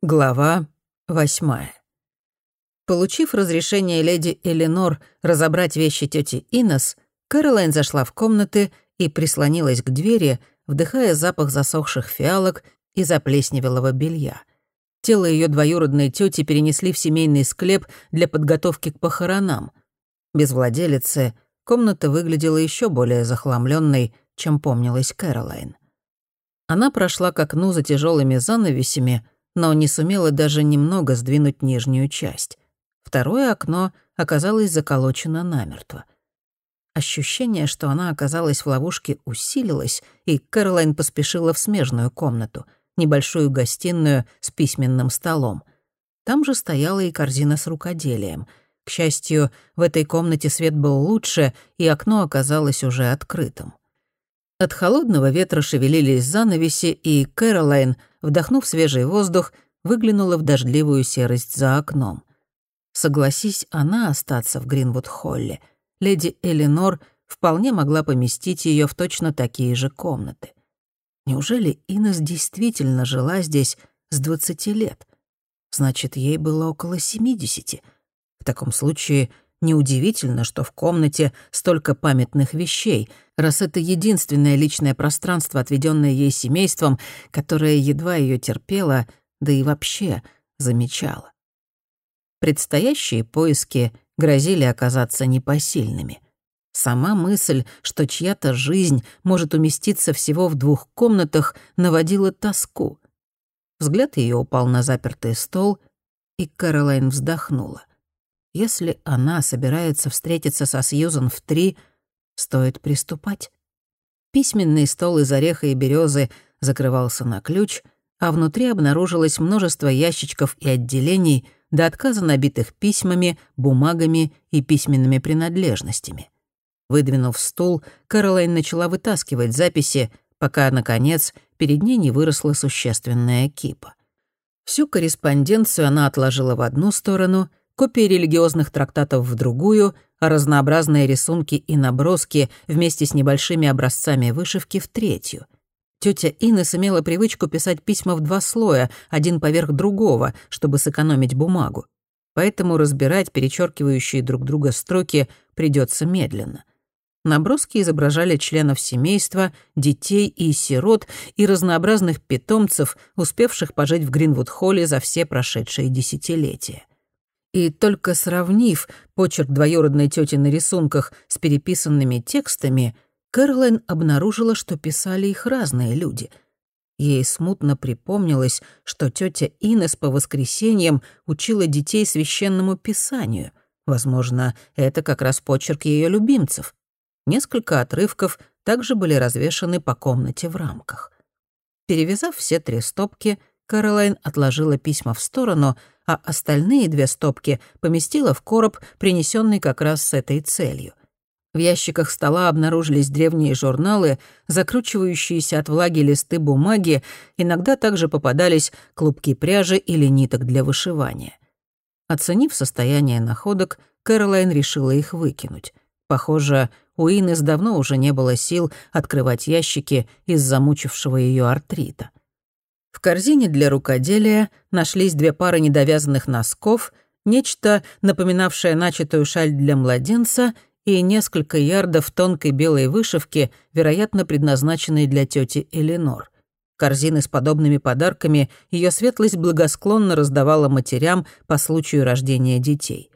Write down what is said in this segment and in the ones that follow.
Глава восьмая. Получив разрешение леди Эленор разобрать вещи тети Инес, Кэролайн зашла в комнаты и прислонилась к двери, вдыхая запах засохших фиалок и заплесневелого белья. Тело ее двоюродной тети перенесли в семейный склеп для подготовки к похоронам. Без владелицы комната выглядела еще более захламленной, чем помнилась Кэролайн. Она прошла к окну за тяжелыми занавесями — но не сумела даже немного сдвинуть нижнюю часть. Второе окно оказалось заколочено намертво. Ощущение, что она оказалась в ловушке, усилилось, и Кэролайн поспешила в смежную комнату, небольшую гостиную с письменным столом. Там же стояла и корзина с рукоделием. К счастью, в этой комнате свет был лучше, и окно оказалось уже открытым. От холодного ветра шевелились занавеси, и Кэролайн, вдохнув свежий воздух, выглянула в дождливую серость за окном. Согласись она остаться в Гринвуд-холле, леди Эленор вполне могла поместить ее в точно такие же комнаты. Неужели Инес действительно жила здесь с двадцати лет? Значит, ей было около семидесяти. В таком случае Неудивительно, что в комнате столько памятных вещей, раз это единственное личное пространство, отведенное ей семейством, которое едва ее терпело, да и вообще замечало. Предстоящие поиски грозили оказаться непосильными. Сама мысль, что чья-то жизнь может уместиться всего в двух комнатах, наводила тоску. Взгляд ее упал на запертый стол, и Каролайн вздохнула. Если она собирается встретиться со Сьюзан в три, стоит приступать. Письменный стол из ореха и березы закрывался на ключ, а внутри обнаружилось множество ящичков и отделений, до отказа набитых письмами, бумагами и письменными принадлежностями. Выдвинув стул, Кэролайн начала вытаскивать записи, пока, наконец, перед ней не выросла существенная кипа. Всю корреспонденцию она отложила в одну сторону копии религиозных трактатов в другую, а разнообразные рисунки и наброски вместе с небольшими образцами вышивки в третью. Тетя Инес имела привычку писать письма в два слоя, один поверх другого, чтобы сэкономить бумагу. Поэтому разбирать перечеркивающие друг друга строки придется медленно. Наброски изображали членов семейства, детей и сирот и разнообразных питомцев, успевших пожить в Гринвуд-холле за все прошедшие десятилетия и только сравнив почерк двоюродной тети на рисунках с переписанными текстами, Кэролайн обнаружила, что писали их разные люди. Ей смутно припомнилось, что тетя Инес по воскресеньям учила детей священному писанию. Возможно, это как раз почерк ее любимцев. Несколько отрывков также были развешаны по комнате в рамках. Перевязав все три стопки, Кэролайн отложила письма в сторону, а остальные две стопки поместила в короб, принесенный как раз с этой целью. В ящиках стола обнаружились древние журналы, закручивающиеся от влаги листы бумаги, иногда также попадались клубки пряжи или ниток для вышивания. Оценив состояние находок, Кэролайн решила их выкинуть. Похоже, у Инес давно уже не было сил открывать ящики из замучившего ее артрита. В корзине для рукоделия нашлись две пары недовязанных носков, нечто, напоминавшее начатую шаль для младенца и несколько ярдов тонкой белой вышивки, вероятно, предназначенной для тети Эленор. Корзины с подобными подарками ее светлость благосклонно раздавала матерям по случаю рождения детей.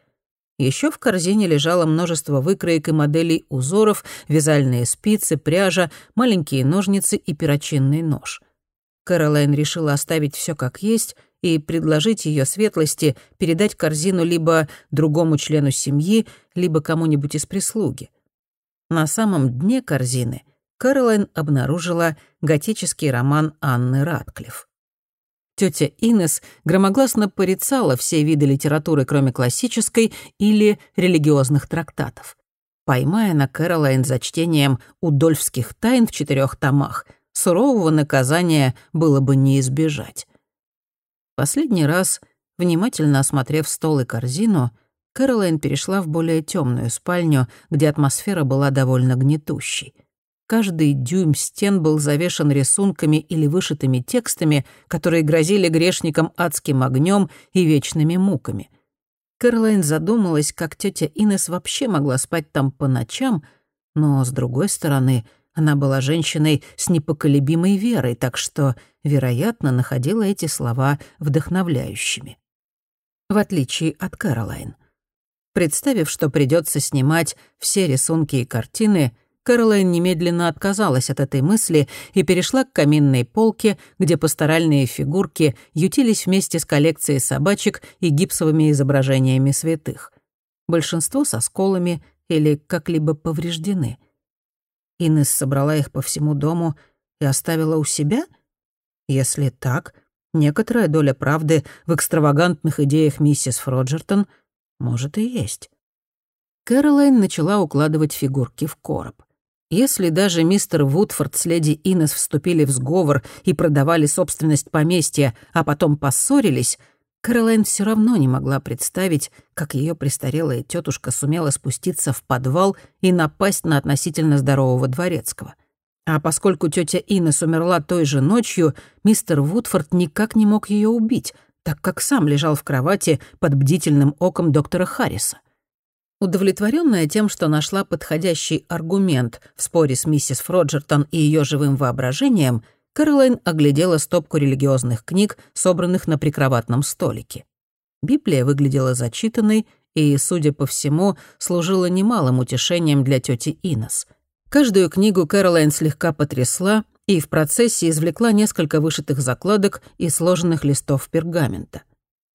Еще в корзине лежало множество выкроек и моделей узоров, вязальные спицы, пряжа, маленькие ножницы и перочинный нож — Кэролайн решила оставить все как есть и предложить ее светлости передать корзину либо другому члену семьи, либо кому-нибудь из прислуги. На самом дне корзины Кэролайн обнаружила готический роман Анны Ратклифф. Тетя Инес громогласно порицала все виды литературы, кроме классической или религиозных трактатов. Поймая на Кэролайн за чтением «Удольфских тайн» в четырех томах — сурового наказания было бы не избежать. Последний раз, внимательно осмотрев стол и корзину, Кэролайн перешла в более темную спальню, где атмосфера была довольно гнетущей. каждый дюйм стен был завешен рисунками или вышитыми текстами, которые грозили грешникам адским огнем и вечными муками. Кэролайн задумалась, как тетя Инес вообще могла спать там по ночам, но, с другой стороны, она была женщиной с непоколебимой верой, так что, вероятно, находила эти слова вдохновляющими. В отличие от Кэролайн. Представив, что придется снимать все рисунки и картины, Кэролайн немедленно отказалась от этой мысли и перешла к каминной полке, где пасторальные фигурки ютились вместе с коллекцией собачек и гипсовыми изображениями святых. Большинство со сколами или как-либо повреждены. Инесс собрала их по всему дому и оставила у себя? Если так, некоторая доля правды в экстравагантных идеях миссис Фроджертон может и есть. Кэролайн начала укладывать фигурки в короб. Если даже мистер Вудфорд с леди Инес вступили в сговор и продавали собственность поместья, а потом поссорились, Кэролайн все равно не могла представить, как ее престарелая тетушка сумела спуститься в подвал и напасть на относительно здорового дворецкого. А поскольку тетя Инес умерла той же ночью, мистер Вудфорд никак не мог ее убить, так как сам лежал в кровати под бдительным оком доктора Харриса. Удовлетворенная тем, что нашла подходящий аргумент в споре с миссис Фроджертон и ее живым воображением, Кэролайн оглядела стопку религиозных книг, собранных на прикроватном столике. Библия выглядела зачитанной и, судя по всему, служила немалым утешением для тети Инес. Каждую книгу Кэролайн слегка потрясла и в процессе извлекла несколько вышитых закладок и сложенных листов пергамента.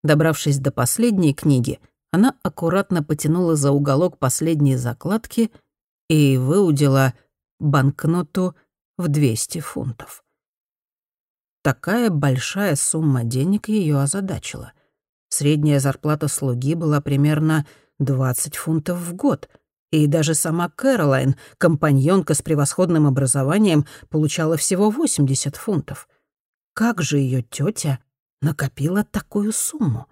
Добравшись до последней книги, она аккуратно потянула за уголок последней закладки и выудила банкноту в 200 фунтов. Такая большая сумма денег ее озадачила. Средняя зарплата слуги была примерно 20 фунтов в год, и даже сама Кэролайн, компаньонка с превосходным образованием, получала всего 80 фунтов. Как же ее тетя накопила такую сумму?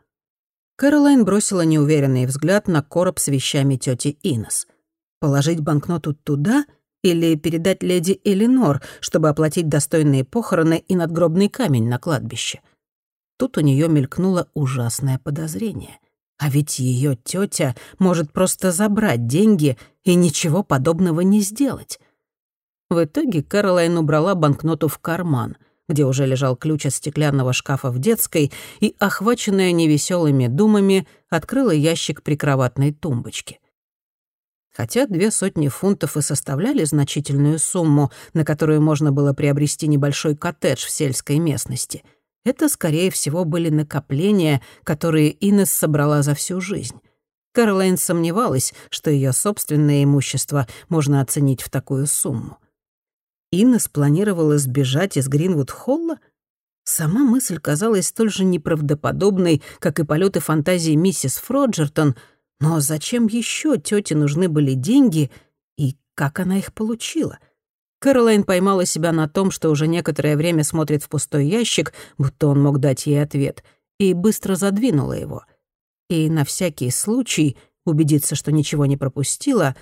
Кэролайн бросила неуверенный взгляд на короб с вещами тети Инес. Положить банкноту туда или передать леди Элинор, чтобы оплатить достойные похороны и надгробный камень на кладбище? Тут у нее мелькнуло ужасное подозрение. А ведь ее тетя может просто забрать деньги и ничего подобного не сделать. В итоге Кэролайн убрала банкноту в карман — где уже лежал ключ от стеклянного шкафа в детской, и, охваченная невеселыми думами, открыла ящик прикроватной тумбочки. Хотя две сотни фунтов и составляли значительную сумму, на которую можно было приобрести небольшой коттедж в сельской местности, это, скорее всего, были накопления, которые Инес собрала за всю жизнь. Кэролайн сомневалась, что ее собственное имущество можно оценить в такую сумму. Инна спланировала сбежать из Гринвуд-Холла? Сама мысль казалась столь же неправдоподобной, как и полеты фантазии миссис Фроджертон, но зачем еще тете нужны были деньги и как она их получила? Кэролайн поймала себя на том, что уже некоторое время смотрит в пустой ящик, будто он мог дать ей ответ, и быстро задвинула его. И на всякий случай, убедиться, что ничего не пропустила,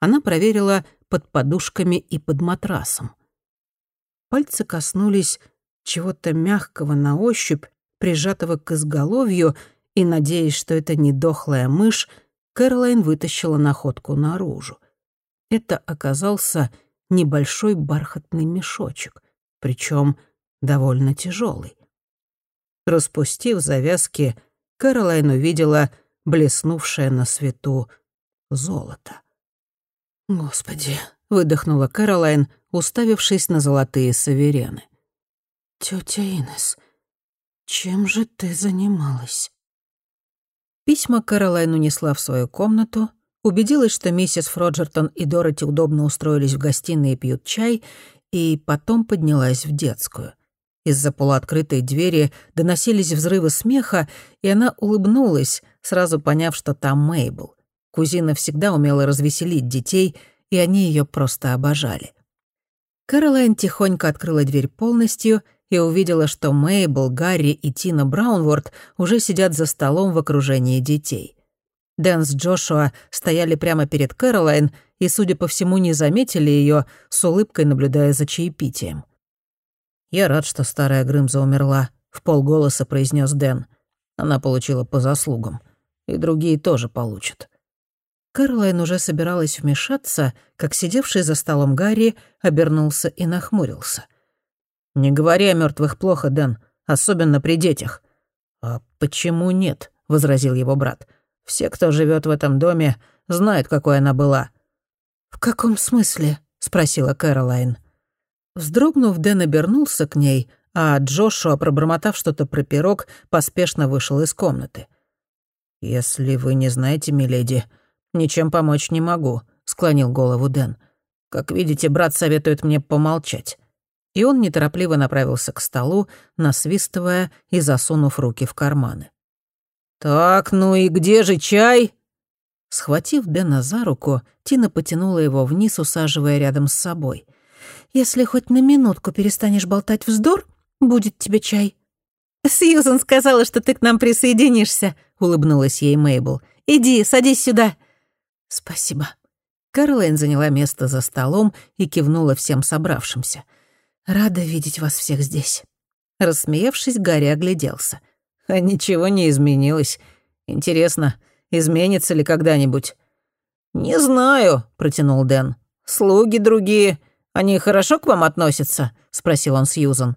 она проверила под подушками и под матрасом. Пальцы коснулись чего-то мягкого на ощупь, прижатого к изголовью, и, надеясь, что это не дохлая мышь, Кэролайн вытащила находку наружу. Это оказался небольшой бархатный мешочек, причем довольно тяжелый. Распустив завязки, Кэролайн увидела блеснувшее на свету золото. «Господи!» — выдохнула Кэролайн, уставившись на золотые саверены. «Тётя Инес, чем же ты занималась?» Письма Кэролайн унесла в свою комнату, убедилась, что миссис Фроджертон и Дороти удобно устроились в гостиной и пьют чай, и потом поднялась в детскую. Из-за полуоткрытой двери доносились взрывы смеха, и она улыбнулась, сразу поняв, что там Мейбл. Кузина всегда умела развеселить детей, и они ее просто обожали. Кэролайн тихонько открыла дверь полностью и увидела, что Мейбл, Гарри и Тина Браунворд уже сидят за столом в окружении детей. Дэн с Джошуа стояли прямо перед Кэролайн и, судя по всему, не заметили ее, с улыбкой наблюдая за чаепитием. «Я рад, что старая Грымза умерла», — в полголоса произнес Дэн. «Она получила по заслугам. И другие тоже получат». Кэролайн уже собиралась вмешаться, как сидевший за столом Гарри обернулся и нахмурился. «Не говори о мертвых плохо, Дэн, особенно при детях». «А почему нет?» — возразил его брат. «Все, кто живет в этом доме, знают, какой она была». «В каком смысле?» — спросила Кэролайн. Вздрогнув, Дэн обернулся к ней, а Джошуа, пробормотав что-то про пирог, поспешно вышел из комнаты. «Если вы не знаете, миледи, ничем помочь не могу», — склонил голову Дэн. «Как видите, брат советует мне помолчать». И он неторопливо направился к столу, насвистывая и засунув руки в карманы. «Так, ну и где же чай?» Схватив Дэна за руку, Тина потянула его вниз, усаживая рядом с собой. «Если хоть на минутку перестанешь болтать вздор, будет тебе чай». «Сьюзан сказала, что ты к нам присоединишься», — улыбнулась ей Мейбл. «Иди, садись сюда». «Спасибо». Кэролайн заняла место за столом и кивнула всем собравшимся. «Рада видеть вас всех здесь». Рассмеявшись, Гарри огляделся. А ничего не изменилось. Интересно, изменится ли когда-нибудь?» «Не знаю», — протянул Дэн. «Слуги другие. Они хорошо к вам относятся?» — спросил он Сьюзан.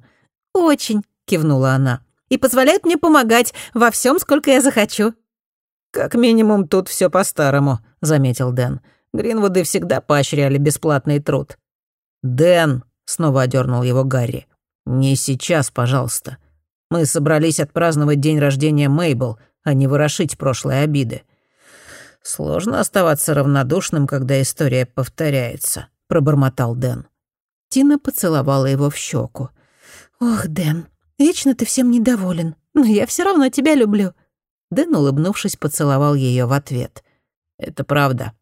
«Очень», — кивнула она. «И позволяют мне помогать во всем, сколько я захочу». «Как минимум тут все по-старому», — заметил Дэн. «Гринвуды всегда поощряли бесплатный труд». «Дэн», — снова одернул его Гарри, — «не сейчас, пожалуйста. Мы собрались отпраздновать день рождения Мейбл, а не ворошить прошлые обиды. Сложно оставаться равнодушным, когда история повторяется, пробормотал Дэн. Тина поцеловала его в щеку. Ох, Дэн, вечно ты всем недоволен, но я все равно тебя люблю. Дэн, улыбнувшись, поцеловал ее в ответ. Это правда.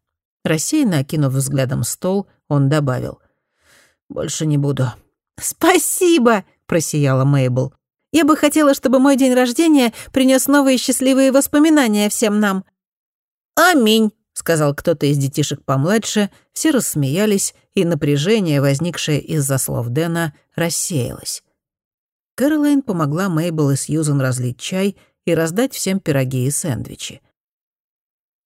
Рассеянно окинув взглядом стол, он добавил. «Больше не буду». «Спасибо!» — просияла Мейбл. Я бы хотела, чтобы мой день рождения принес новые счастливые воспоминания всем нам». «Аминь», — сказал кто-то из детишек помладше, все рассмеялись, и напряжение, возникшее из-за слов Дэна, рассеялось. Кэролайн помогла Мейбл и Сьюзен разлить чай и раздать всем пироги и сэндвичи.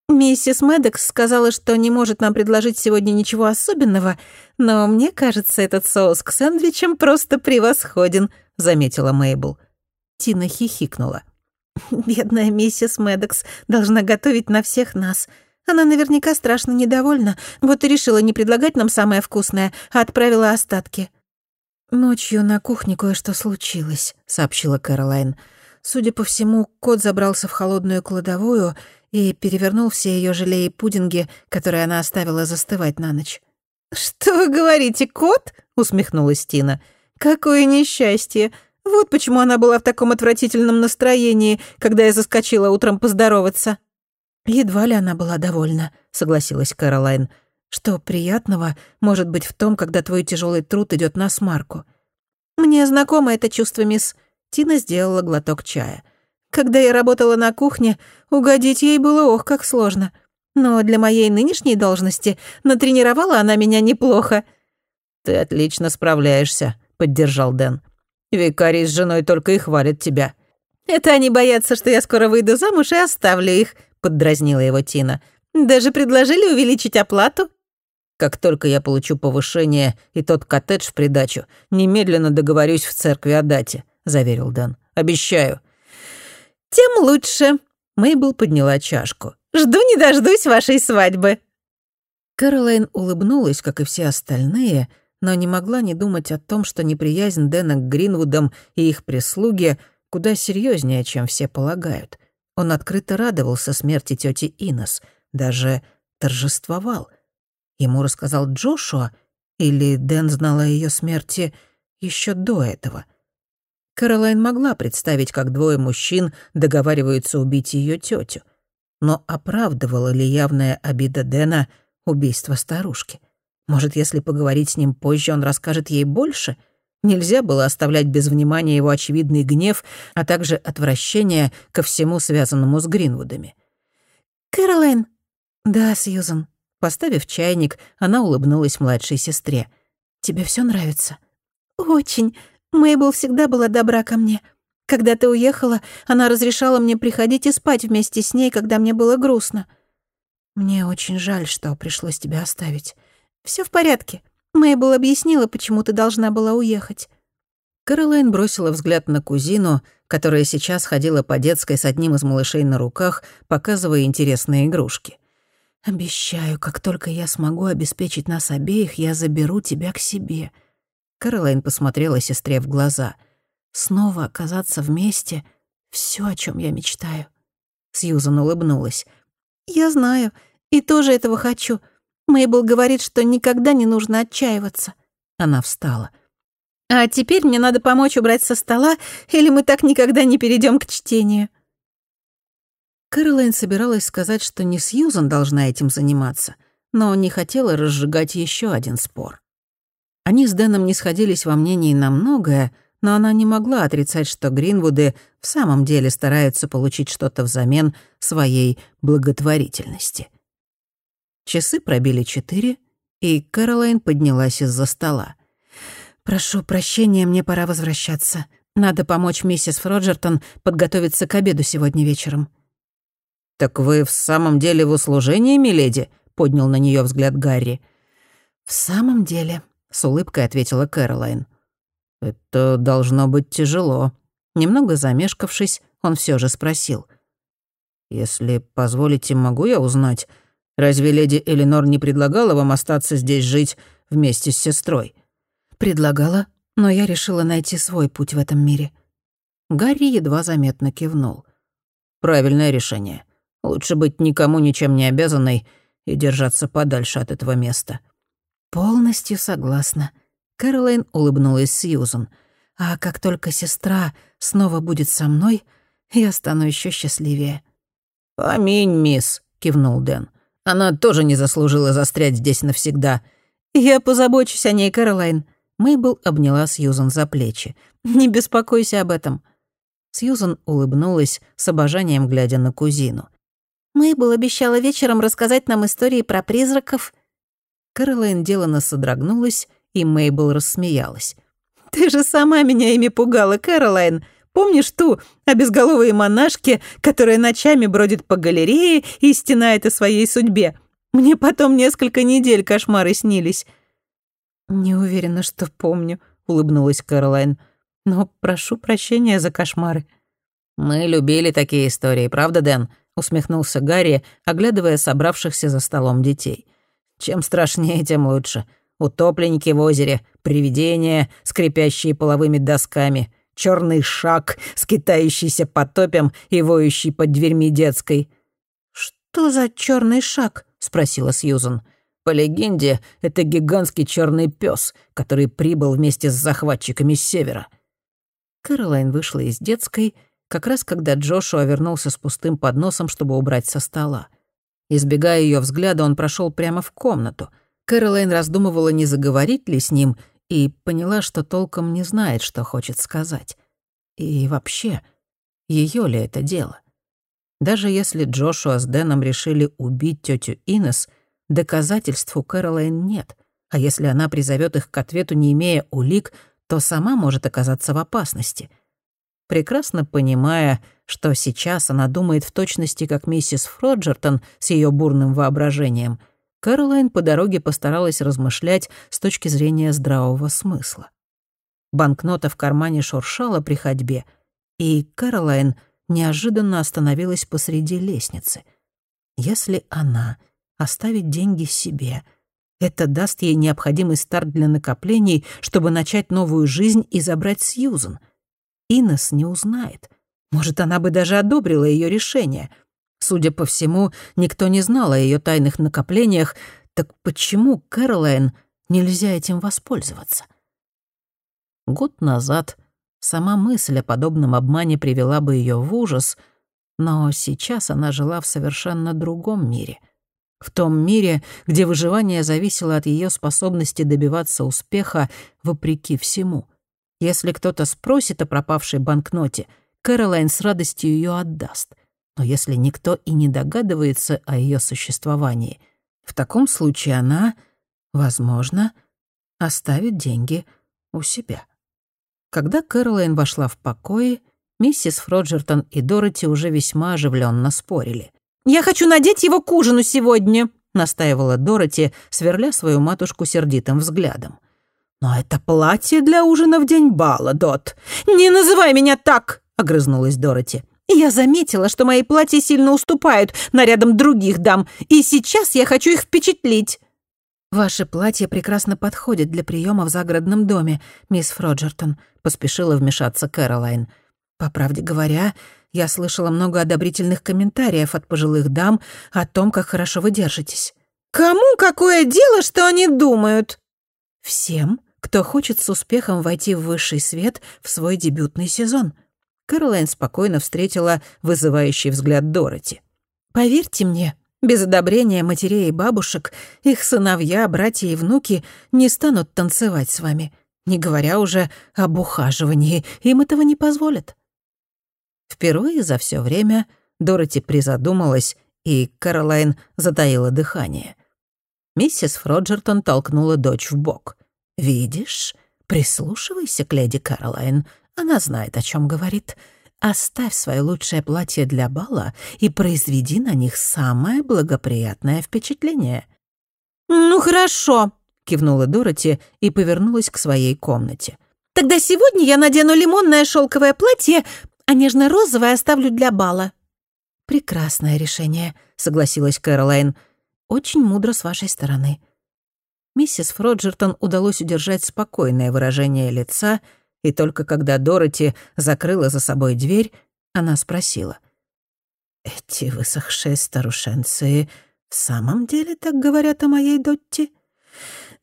«Миссис Медекс сказала, что не может нам предложить сегодня ничего особенного, но мне кажется, этот соус к сэндвичам просто превосходен», — заметила Мейбл. Тина хихикнула. «Бедная миссис Медекс должна готовить на всех нас. Она наверняка страшно недовольна, вот и решила не предлагать нам самое вкусное, а отправила остатки». «Ночью на кухне кое-что случилось», — сообщила Кэролайн. «Судя по всему, кот забрался в холодную кладовую и перевернул все ее желе и пудинги, которые она оставила застывать на ночь». «Что вы говорите, кот?» — усмехнулась Тина. Какое несчастье! Вот почему она была в таком отвратительном настроении, когда я заскочила утром поздороваться». «Едва ли она была довольна», — согласилась Каролайн. «Что приятного может быть в том, когда твой тяжелый труд идет на смарку?» «Мне знакомо это чувство, мисс». Тина сделала глоток чая. «Когда я работала на кухне, угодить ей было ох, как сложно. Но для моей нынешней должности натренировала она меня неплохо». «Ты отлично справляешься», — поддержал Дэн. «Викарий с женой только и хвалят тебя». «Это они боятся, что я скоро выйду замуж и оставлю их», — поддразнила его Тина. «Даже предложили увеличить оплату». «Как только я получу повышение и тот коттедж в придачу, немедленно договорюсь в церкви о дате», — заверил Дэн. «Обещаю». «Тем лучше», — Мейбл подняла чашку. «Жду не дождусь вашей свадьбы». Кэролайн улыбнулась, как и все остальные, — но не могла не думать о том, что неприязнь Дэна к Гринвудам и их прислуге куда серьезнее, чем все полагают. Он открыто радовался смерти тети Инос, даже торжествовал. Ему рассказал Джошуа, или Дэн знал о ее смерти еще до этого. Каролайн могла представить, как двое мужчин договариваются убить ее тетю. Но оправдывала ли явная обида Дэна убийство старушки? Может, если поговорить с ним позже, он расскажет ей больше? Нельзя было оставлять без внимания его очевидный гнев, а также отвращение ко всему связанному с Гринвудами. «Кэролайн». «Да, Сьюзан». Поставив чайник, она улыбнулась младшей сестре. «Тебе все нравится?» «Очень. Мейбл всегда была добра ко мне. Когда ты уехала, она разрешала мне приходить и спать вместе с ней, когда мне было грустно». «Мне очень жаль, что пришлось тебя оставить». Все в порядке. Мейбл объяснила, почему ты должна была уехать». Кэролайн бросила взгляд на кузину, которая сейчас ходила по детской с одним из малышей на руках, показывая интересные игрушки. «Обещаю, как только я смогу обеспечить нас обеих, я заберу тебя к себе». Кэролайн посмотрела сестре в глаза. «Снова оказаться вместе — все, о чем я мечтаю». Сьюзан улыбнулась. «Я знаю, и тоже этого хочу. Мейбл говорит, что никогда не нужно отчаиваться». Она встала. «А теперь мне надо помочь убрать со стола, или мы так никогда не перейдем к чтению». Кэролайн собиралась сказать, что не Сьюзан должна этим заниматься, но не хотела разжигать еще один спор. Они с Дэном не сходились во мнении на многое, но она не могла отрицать, что Гринвуды в самом деле стараются получить что-то взамен своей благотворительности. Часы пробили четыре, и Кэролайн поднялась из-за стола. «Прошу прощения, мне пора возвращаться. Надо помочь миссис Фроджертон подготовиться к обеду сегодня вечером». «Так вы в самом деле в услужении, миледи?» — поднял на нее взгляд Гарри. «В самом деле», — с улыбкой ответила Кэролайн. «Это должно быть тяжело». Немного замешкавшись, он все же спросил. «Если позволите, могу я узнать, разве леди Эленор не предлагала вам остаться здесь жить вместе с сестрой?» «Предлагала, но я решила найти свой путь в этом мире». Гарри едва заметно кивнул. «Правильное решение. Лучше быть никому ничем не обязанной и держаться подальше от этого места». «Полностью согласна». Кэролайн улыбнулась Сьюзан. «А как только сестра снова будет со мной, я стану еще счастливее». «Аминь, мисс», — кивнул Дэн. «Она тоже не заслужила застрять здесь навсегда». «Я позабочусь о ней, Кэролайн». Мейбл обняла Сьюзан за плечи. «Не беспокойся об этом». Сьюзан улыбнулась, с обожанием глядя на кузину. Мейбл обещала вечером рассказать нам истории про призраков». Кэролайн делано содрогнулась, и Мейбл рассмеялась. «Ты же сама меня ими пугала, Кэролайн. Помнишь ту о безголовой монашке, которая ночами бродит по галерее и стенает о своей судьбе? Мне потом несколько недель кошмары снились». «Не уверена, что помню», — улыбнулась Кэролайн. «Но прошу прощения за кошмары». «Мы любили такие истории, правда, Дэн?» — усмехнулся Гарри, оглядывая собравшихся за столом детей. «Чем страшнее, тем лучше. Утопленники в озере, привидения, скрипящие половыми досками, черный шаг, скитающийся по топям и воющий под дверьми детской». «Что за черный шаг?» — спросила Сьюзан. По легенде, это гигантский черный пес, который прибыл вместе с захватчиками с севера. Кэролайн вышла из детской как раз когда Джошуа вернулся с пустым подносом, чтобы убрать со стола. Избегая ее взгляда, он прошел прямо в комнату. Кэролайн раздумывала, не заговорить ли с ним, и поняла, что толком не знает, что хочет сказать. И вообще, ее ли это дело? Даже если Джошуа с Дэном решили убить тетю Инес, доказательств у Кэролайн нет. А если она призовет их к ответу, не имея улик, то сама может оказаться в опасности — прекрасно понимая, что сейчас она думает в точности, как миссис Фроджертон с ее бурным воображением, Кэролайн по дороге постаралась размышлять с точки зрения здравого смысла. Банкнота в кармане шуршала при ходьбе, и Кэролайн неожиданно остановилась посреди лестницы. Если она оставит деньги себе, это даст ей необходимый старт для накоплений, чтобы начать новую жизнь и забрать Сьюзен — Инес не узнает. Может, она бы даже одобрила ее решение. Судя по всему, никто не знал о ее тайных накоплениях, так почему Кэролайн нельзя этим воспользоваться? Год назад сама мысль о подобном обмане привела бы ее в ужас, но сейчас она жила в совершенно другом мире. В том мире, где выживание зависело от ее способности добиваться успеха вопреки всему — если кто-то спросит о пропавшей банкноте, Кэролайн с радостью ее отдаст. Но если никто и не догадывается о ее существовании, в таком случае она, возможно, оставит деньги у себя. Когда Кэролайн вошла в покои, миссис Фроджертон и Дороти уже весьма оживленно спорили. «Я хочу надеть его к ужину сегодня», — настаивала Дороти, сверля свою матушку сердитым взглядом. «Но это платье для ужина в день бала, Дот. Не называй меня так!» — огрызнулась Дороти. «Я заметила, что мои платья сильно уступают нарядам других дам, и сейчас я хочу их впечатлить». «Ваше платье прекрасно подходит для приема в загородном доме, мисс Фроджертон», — поспешила вмешаться Кэролайн. «По правде говоря, я слышала много одобрительных комментариев от пожилых дам о том, как хорошо вы держитесь». «Кому какое дело, что они думают?» «Всем, кто хочет с успехом войти в высший свет в свой дебютный сезон». Кэролайн спокойно встретила вызывающий взгляд Дороти. «Поверьте мне, без одобрения матерей и бабушек их сыновья, братья и внуки не станут танцевать с вами, не говоря уже об ухаживании, им этого не позволят». Впервые за все время Дороти призадумалась, и Кэролайн затаила дыхание. Миссис Фроджертон толкнула дочь в бок. «Видишь? Прислушивайся к леди Кэролайн. Она знает, о чем говорит. Оставь свое лучшее платье для бала и произведи на них самое благоприятное впечатление». «Ну, хорошо», — кивнула Дороти и повернулась к своей комнате. «Тогда сегодня я надену лимонное шелковое платье, а нежно-розовое оставлю для бала». «Прекрасное решение», — согласилась Кэролайн. «Очень мудро с вашей стороны». Миссис Фроджертон удалось удержать спокойное выражение лица, и только когда Дороти закрыла за собой дверь, она спросила. «Эти высохшие старушенцы в самом деле так говорят о моей Дотти?»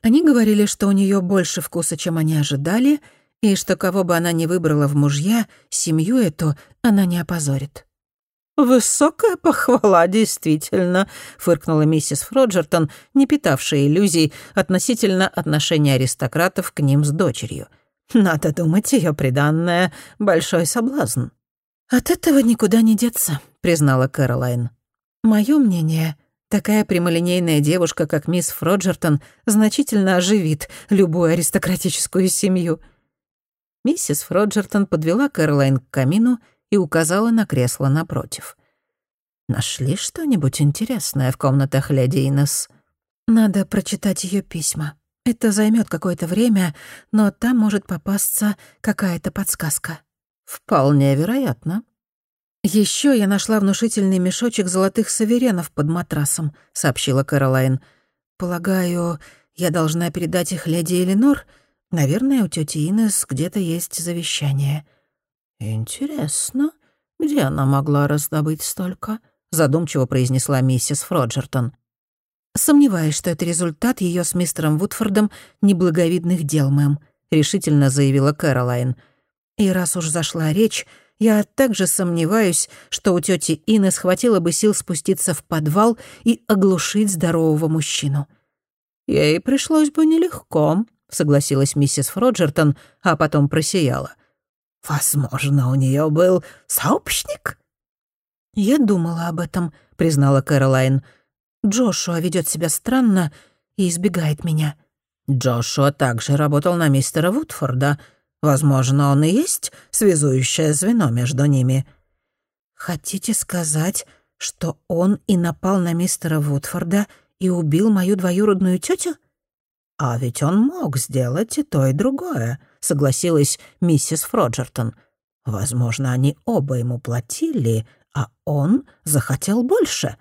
Они говорили, что у нее больше вкуса, чем они ожидали, и что кого бы она ни выбрала в мужья, семью эту она не опозорит. «Высокая похвала, действительно», — фыркнула миссис Фроджертон, не питавшая иллюзий относительно отношения аристократов к ним с дочерью. «Надо думать, ее приданное — большой соблазн». «От этого никуда не деться», — признала Кэролайн. «Моё мнение, такая прямолинейная девушка, как мисс Фроджертон, значительно оживит любую аристократическую семью». Миссис Фроджертон подвела Кэролайн к камину и указала на кресло напротив. «Нашли что-нибудь интересное в комнатах леди Инес?» «Надо прочитать ее письма. Это займет какое-то время, но там может попасться какая-то подсказка». «Вполне вероятно». Еще я нашла внушительный мешочек золотых саверенов под матрасом», — сообщила Кэролайн. «Полагаю, я должна передать их леди Эленор? Наверное, у тети Инес где-то есть завещание». «Интересно, где она могла раздобыть столько?» — задумчиво произнесла миссис Фроджертон. «Сомневаюсь, что это результат ее с мистером Вудфордом неблаговидных дел, мэм», — решительно заявила Кэролайн. «И раз уж зашла речь, я также сомневаюсь, что у тети Инны схватило бы сил спуститься в подвал и оглушить здорового мужчину». «Ей пришлось бы нелегко», — согласилась миссис Фроджертон, а потом просияла. Возможно, у нее был сообщник? Я думала об этом, признала Кэролайн. Джошуа ведет себя странно и избегает меня. Джошуа также работал на мистера Вудфорда. Возможно, он и есть связующее звено между ними. Хотите сказать, что он и напал на мистера Вудфорда и убил мою двоюродную тетю? А ведь он мог сделать и то, и другое согласилась миссис Фроджертон. Возможно, они оба ему платили, а он захотел больше.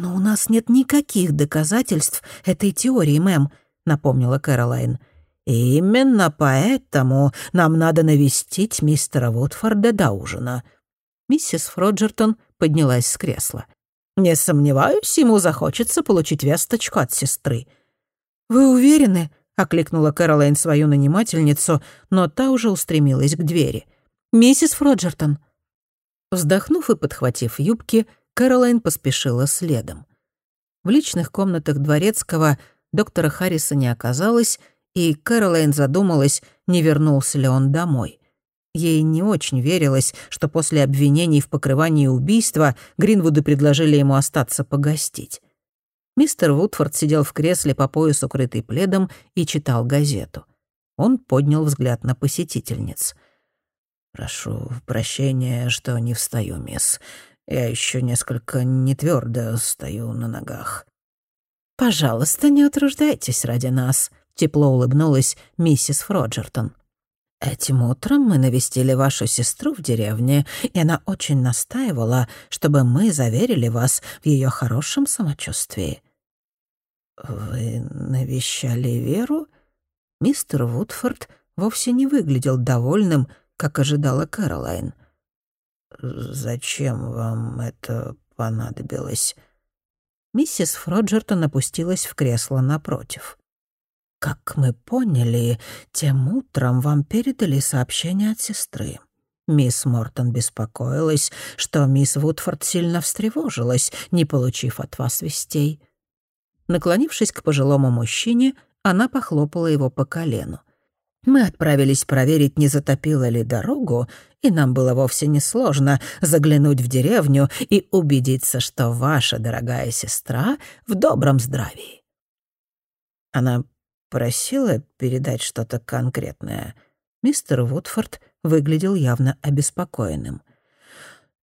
«Но у нас нет никаких доказательств этой теории, мэм», — напомнила Кэролайн. «Именно поэтому нам надо навестить мистера Вудфорда до ужина». Миссис Фроджертон поднялась с кресла. «Не сомневаюсь, ему захочется получить весточку от сестры». «Вы уверены?» окликнула Кэролайн свою нанимательницу, но та уже устремилась к двери. «Миссис Фроджертон». Вздохнув и подхватив юбки, Кэролайн поспешила следом. В личных комнатах Дворецкого доктора Харриса не оказалось, и Кэролайн задумалась, не вернулся ли он домой. Ей не очень верилось, что после обвинений в покрывании убийства Гринвуды предложили ему остаться погостить. Мистер Вудфорд сидел в кресле по пояс укрытый пледом и читал газету. Он поднял взгляд на посетительниц. «Прошу прощения, что не встаю, мисс. Я еще несколько нетвёрдо стою на ногах». «Пожалуйста, не утруждайтесь ради нас», — тепло улыбнулась миссис Фроджертон. Этим утром мы навестили вашу сестру в деревне, и она очень настаивала, чтобы мы заверили вас в ее хорошем самочувствии. Вы навещали Веру? Мистер Вудфорд вовсе не выглядел довольным, как ожидала Кэролайн. Зачем вам это понадобилось? Миссис Фроджертон опустилась в кресло напротив. Как мы поняли, тем утром вам передали сообщение от сестры. Мисс Мортон беспокоилась, что мисс Вудфорд сильно встревожилась, не получив от вас вестей. Наклонившись к пожилому мужчине, она похлопала его по колену. Мы отправились проверить, не затопило ли дорогу, и нам было вовсе несложно заглянуть в деревню и убедиться, что ваша дорогая сестра в добром здравии. Она просила передать что-то конкретное. Мистер Вудфорд выглядел явно обеспокоенным.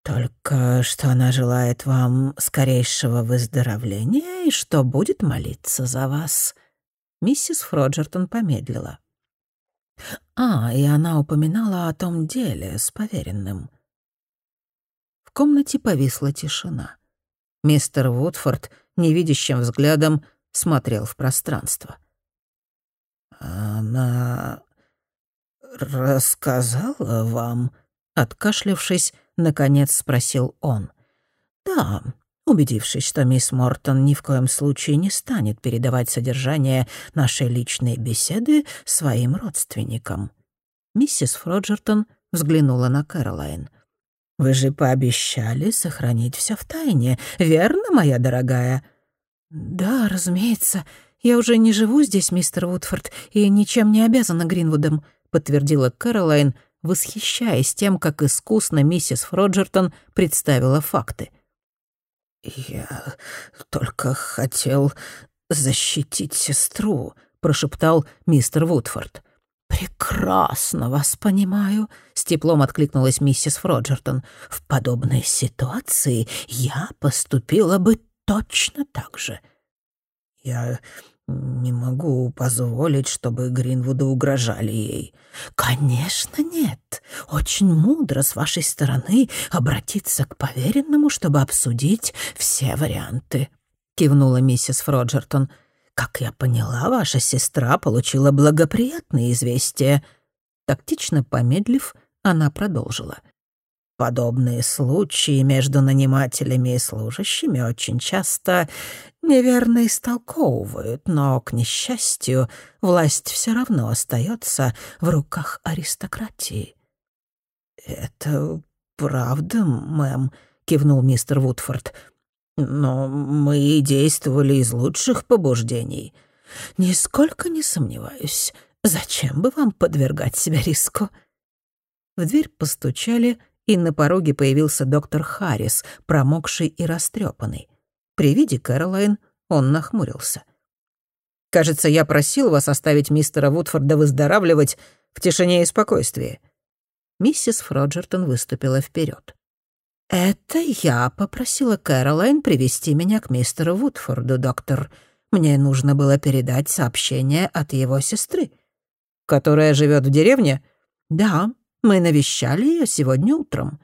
«Только что она желает вам скорейшего выздоровления и что будет молиться за вас». Миссис Фроджертон помедлила. «А, и она упоминала о том деле с поверенным». В комнате повисла тишина. Мистер Вудфорд невидящим взглядом смотрел в пространство — «Она рассказала вам?» Откашлявшись, наконец спросил он. «Да, убедившись, что мисс Мортон ни в коем случае не станет передавать содержание нашей личной беседы своим родственникам». Миссис Фроджертон взглянула на Кэролайн. «Вы же пообещали сохранить все в тайне, верно, моя дорогая?» «Да, разумеется. «Я уже не живу здесь, мистер Вудфорд, и ничем не обязана Гринвудом», подтвердила Кэролайн, восхищаясь тем, как искусно миссис Фроджертон представила факты. «Я только хотел защитить сестру», — прошептал мистер Вудфорд. «Прекрасно вас понимаю», — с теплом откликнулась миссис Фроджертон. «В подобной ситуации я поступила бы точно так же». «Я не могу позволить, чтобы Гринвуду угрожали ей. Конечно, нет. Очень мудро с вашей стороны обратиться к поверенному, чтобы обсудить все варианты, кивнула миссис Фроджертон. Как я поняла, ваша сестра получила благоприятные известия. Тактично помедлив, она продолжила. Подобные случаи между нанимателями и служащими очень часто неверно истолковывают, но, к несчастью, власть все равно остается в руках аристократии. «Это правда, мэм», — кивнул мистер Вудфорд. «Но мы действовали из лучших побуждений. Нисколько не сомневаюсь. Зачем бы вам подвергать себя риску?» В дверь постучали, и на пороге появился доктор Харрис, промокший и растрепанный. При виде Кэролайн он нахмурился. «Кажется, я просил вас оставить мистера Вудфорда выздоравливать в тишине и спокойствии». Миссис Фроджертон выступила вперед. «Это я попросила Кэролайн привести меня к мистеру Вудфорду, доктор. Мне нужно было передать сообщение от его сестры». «Которая живет в деревне?» «Да, мы навещали ее сегодня утром».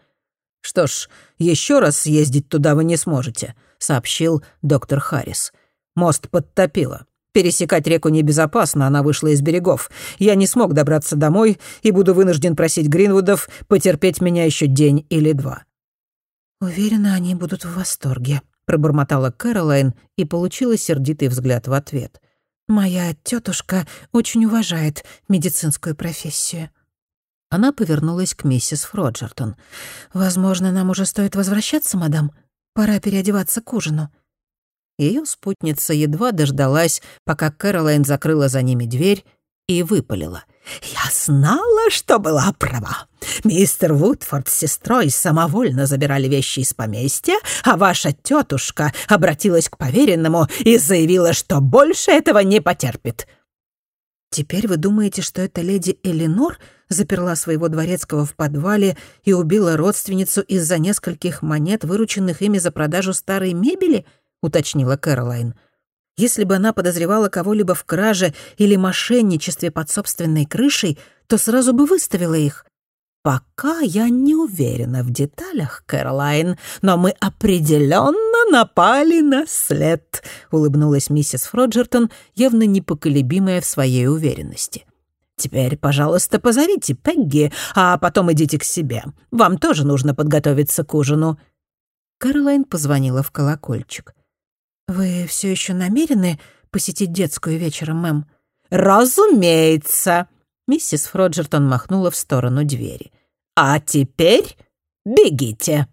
«Что ж, еще раз съездить туда вы не сможете», — сообщил доктор Харрис. «Мост подтопило. Пересекать реку небезопасно, она вышла из берегов. Я не смог добраться домой и буду вынужден просить Гринвудов потерпеть меня еще день или два». «Уверена, они будут в восторге», — пробормотала Кэролайн и получила сердитый взгляд в ответ. «Моя тетушка очень уважает медицинскую профессию». Она повернулась к миссис Фроджертон. «Возможно, нам уже стоит возвращаться, мадам? Пора переодеваться к ужину». Ее спутница едва дождалась, пока Кэролайн закрыла за ними дверь и выпалила — Я знала, что была права. Мистер Вудфорд с сестрой самовольно забирали вещи из поместья, а ваша тетушка обратилась к поверенному и заявила, что больше этого не потерпит. Теперь вы думаете, что эта леди Эленор заперла своего дворецкого в подвале и убила родственницу из-за нескольких монет, вырученных ими за продажу старой мебели? уточнила Кэролайн. Если бы она подозревала кого-либо в краже или мошенничестве под собственной крышей, то сразу бы выставила их. «Пока я не уверена в деталях, Кэролайн, но мы определенно напали на след», — улыбнулась миссис Фроджертон, явно непоколебимая в своей уверенности. «Теперь, пожалуйста, позовите Пегги, а потом идите к себе. Вам тоже нужно подготовиться к ужину». Кэролайн позвонила в колокольчик. «Вы все еще намерены посетить детскую вечером, мэм?» «Разумеется!» Миссис Фроджертон махнула в сторону двери. «А теперь бегите!»